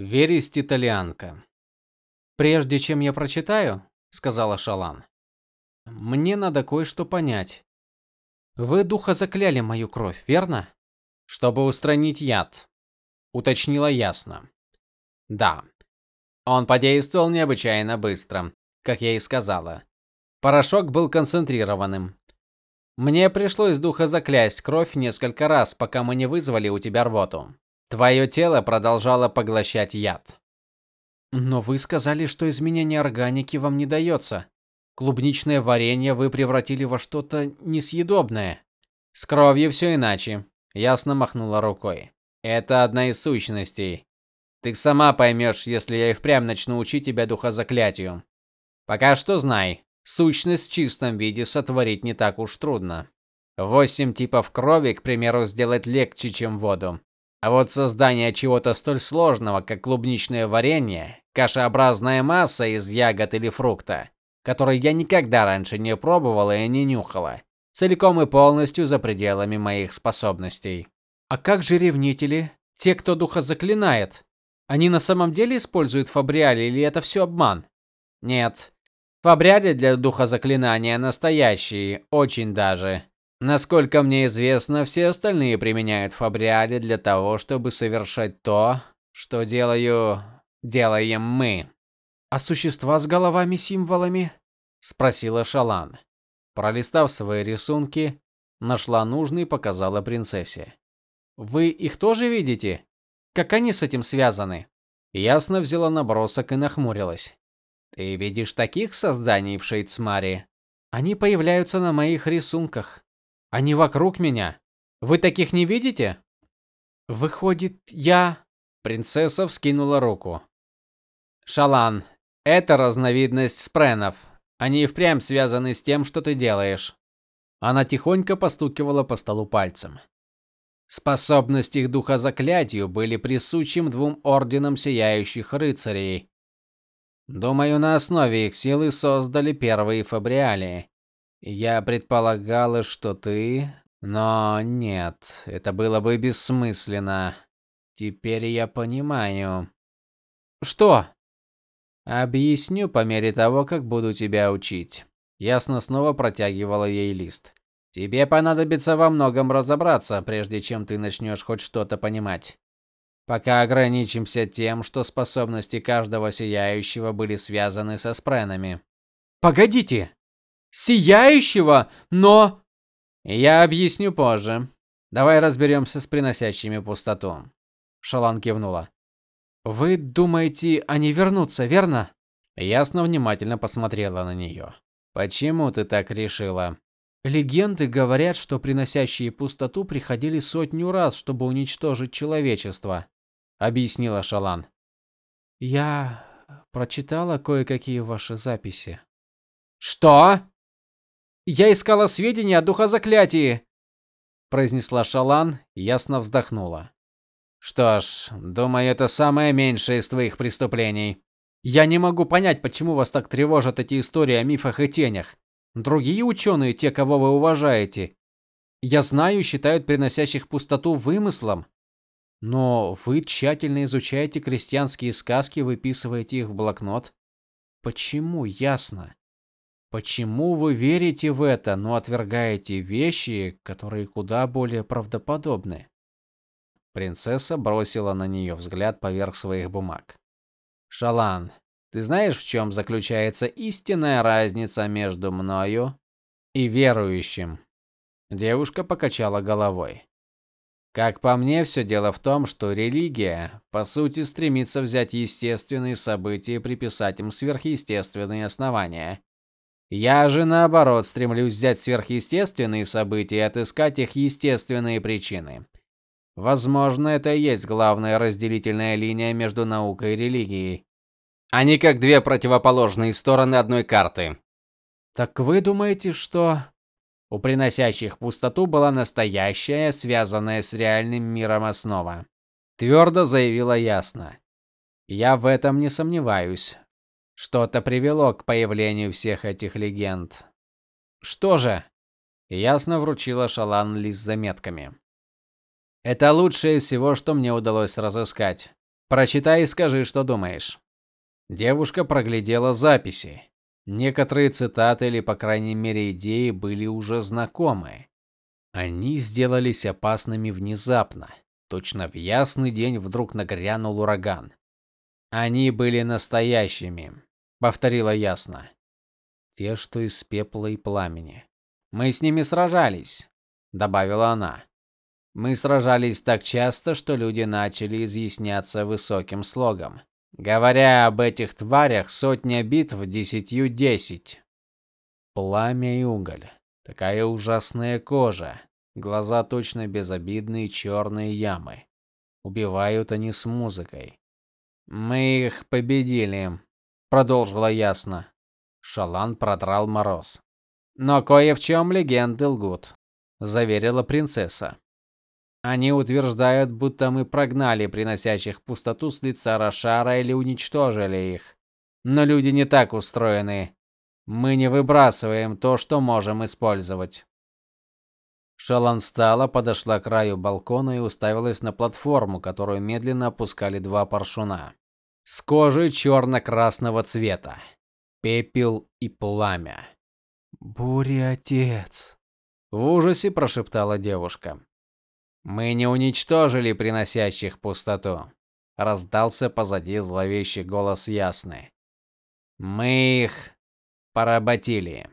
Вересть итальянка. Прежде чем я прочитаю, сказала Шалан. Мне надо кое-что понять. Вы духа закляли мою кровь, верно? Чтобы устранить яд, уточнила ясно. Да. Он подействовал необычайно быстро, как я и сказала. Порошок был концентрированным. Мне пришлось духа заклясть кровь несколько раз, пока мы не вызвали у тебя рвоту. Твое тело продолжало поглощать яд. Но вы сказали, что изменение органики вам не дается. Клубничное варенье вы превратили во что-то несъедобное. С кровью все иначе, ясно махнула рукой. Это одна из сущностей. Ты сама поймешь, если я и впрямь начну учить тебя духозаклятию. Пока что знай, сущность в чистом виде сотворить не так уж трудно. Восемь типов крови, к примеру, сделать легче, чем воду. А вот создание чего-то столь сложного, как клубничное варенье, кашеобразная масса из ягод или фрукта, который я никогда раньше не пробовала и не нюхала, целиком и полностью за пределами моих способностей. А как же ревнители, те, кто духа заклинает? Они на самом деле используют фабриали или это все обман? Нет. Фабриали для духа заклинания настоящие, очень даже. Насколько мне известно, все остальные применяют фабриали для того, чтобы совершать то, что делаю, делаем мы. А существа с головами-символами? спросила Шалан. Пролистав свои рисунки, нашла нужный и показала принцессе. Вы их тоже видите? Как они с этим связаны? Ясно взяла набросок и нахмурилась. Ты видишь таких созданий в Шейцмаре? Они появляются на моих рисунках. Они вокруг меня. Вы таких не видите? Выходит, я Принцесса вскинула руку. Шалан, это разновидность спренов. Они впрямь связаны с тем, что ты делаешь. Она тихонько постукивала по столу пальцем. Способности их духа заклятию были присущим двум орденам сияющих рыцарей. Думаю, на основе их силы создали первые фабриали. Я предполагала, что ты, но нет, это было бы бессмысленно. Теперь я понимаю. Что? Объясню по мере того, как буду тебя учить. Ясно снова протягивала ей лист. Тебе понадобится во многом разобраться, прежде чем ты начнешь хоть что-то понимать. Пока ограничимся тем, что способности каждого сияющего были связаны со спренами. Погодите. Сияющего, но я объясню позже. Давай разберемся с приносящими пустоту. Шалан кивнула. Вы думаете, они вернутся, верно? Ясно внимательно посмотрела на нее. Почему ты так решила? Легенды говорят, что приносящие пустоту приходили сотню раз, чтобы уничтожить человечество, объяснила Шалан. Я прочитала кое-какие ваши записи. Что? Я искала сведения о духозаклятии, произнесла Шалан, ясно вздохнула. Что ж, думаю, это самое меньшее из твоих преступлений. Я не могу понять, почему вас так тревожат эти истории о мифах и тенях. Другие ученые, те, кого вы уважаете, я знаю, считают приносящих пустоту вымыслом. Но вы тщательно изучаете крестьянские сказки, выписываете их в блокнот. Почему, ясно? Почему вы верите в это, но отвергаете вещи, которые куда более правдоподобны? Принцесса бросила на нее взгляд поверх своих бумаг. Шалан, ты знаешь, в чем заключается истинная разница между мною и верующим? Девушка покачала головой. Как по мне, все дело в том, что религия, по сути, стремится взять естественные события и приписать им сверхъестественные основания. Я же наоборот стремлюсь взять сверхъестественные события и отыскать их естественные причины. Возможно, это и есть главная разделительная линия между наукой и религией. Они как две противоположные стороны одной карты. Так вы думаете, что у приносящих пустоту была настоящая, связанная с реальным миром основа? Твердо заявила ясно. Я в этом не сомневаюсь. Что-то привело к появлению всех этих легенд. Что же? Ясно вручила Шалан лист с заметками. Это лучшее из всего, что мне удалось разыскать. Прочитай и скажи, что думаешь. Девушка проглядела записи. Некоторые цитаты или, по крайней мере, идеи были уже знакомы. Они сделались опасными внезапно. Точно в ясный день вдруг нагрянул ураган. Они были настоящими, повторила ясно. Те, что из пепла и пламени. Мы с ними сражались, добавила она. Мы сражались так часто, что люди начали изъясняться высоким слогом. Говоря об этих тварях, сотня битв десятью десять. Пламя и уголь. Такая ужасная кожа. Глаза точно безобидные черные ямы. Убивают они с музыкой. Мы их победили, продолжила ясно. Шалан продрал мороз. Но кое в чем легенды лгут, заверила принцесса. Они утверждают, будто мы прогнали приносящих пустоту с лица Рошара или уничтожили их. Но люди не так устроены. Мы не выбрасываем то, что можем использовать. Шалан встала, подошла к краю балкона и уставилась на платформу, которую медленно опускали два паршуна. С кожей черно красного цвета. Пепел и пламя. "Буря, отец", в ужасе прошептала девушка. Мы не уничтожили приносящих пустоту, раздался позади зловещий голос ясный. Мы их поработили.